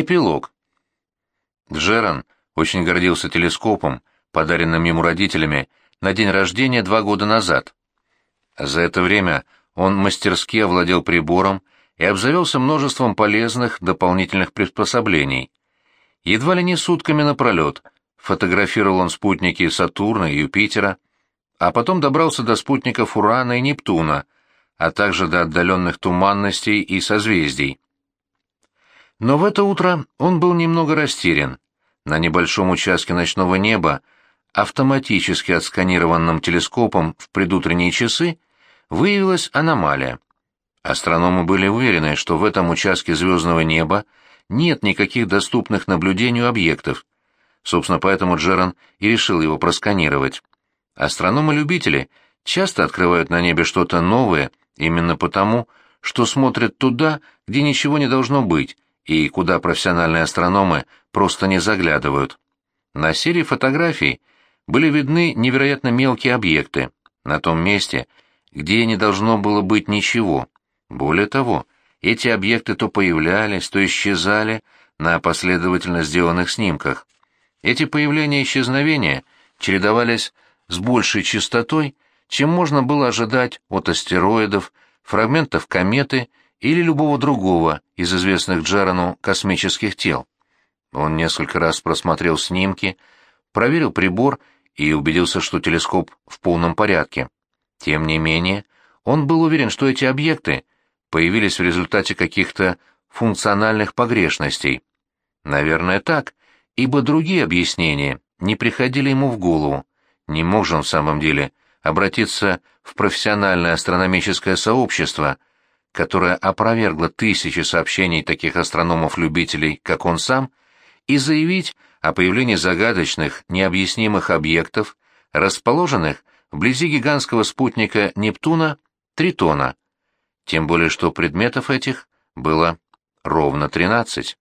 Эпилог. Джеран очень гордился телескопом, подаренным ему родителями на день рождения два года назад. За это время он мастерски овладел прибором и обзавелся множеством полезных дополнительных приспособлений. Едва ли не сутками напролет фотографировал он спутники Сатурна и Юпитера, а потом добрался до спутников Урана и Нептуна, а также до отдаленных туманностей и созвездий. Но в это утро он был немного растерян. На небольшом участке ночного неба, автоматически отсканированным телескопом в предутренние часы, выявилась аномалия. Астрономы были уверены, что в этом участке звездного неба нет никаких доступных наблюдению объектов. Собственно, поэтому Джеран и решил его просканировать. Астрономы-любители часто открывают на небе что-то новое именно потому, что смотрят туда, где ничего не должно быть, и куда профессиональные астрономы просто не заглядывают. На серии фотографий были видны невероятно мелкие объекты, на том месте, где не должно было быть ничего. Более того, эти объекты то появлялись, то исчезали на последовательно сделанных снимках. Эти появления и исчезновения чередовались с большей частотой, чем можно было ожидать от астероидов, фрагментов кометы или любого другого из известных Джарану космических тел. Он несколько раз просмотрел снимки, проверил прибор и убедился, что телескоп в полном порядке. Тем не менее, он был уверен, что эти объекты появились в результате каких-то функциональных погрешностей. Наверное, так, ибо другие объяснения не приходили ему в голову. Не мог же он в самом деле обратиться в профессиональное астрономическое сообщество, которое опровергло тысячи сообщений таких астрономов-любителей, как он сам, и заявить о появлении загадочных, необъяснимых объектов, расположенных вблизи гигантского спутника Нептуна Тритона, тем более что предметов этих было ровно тринадцать.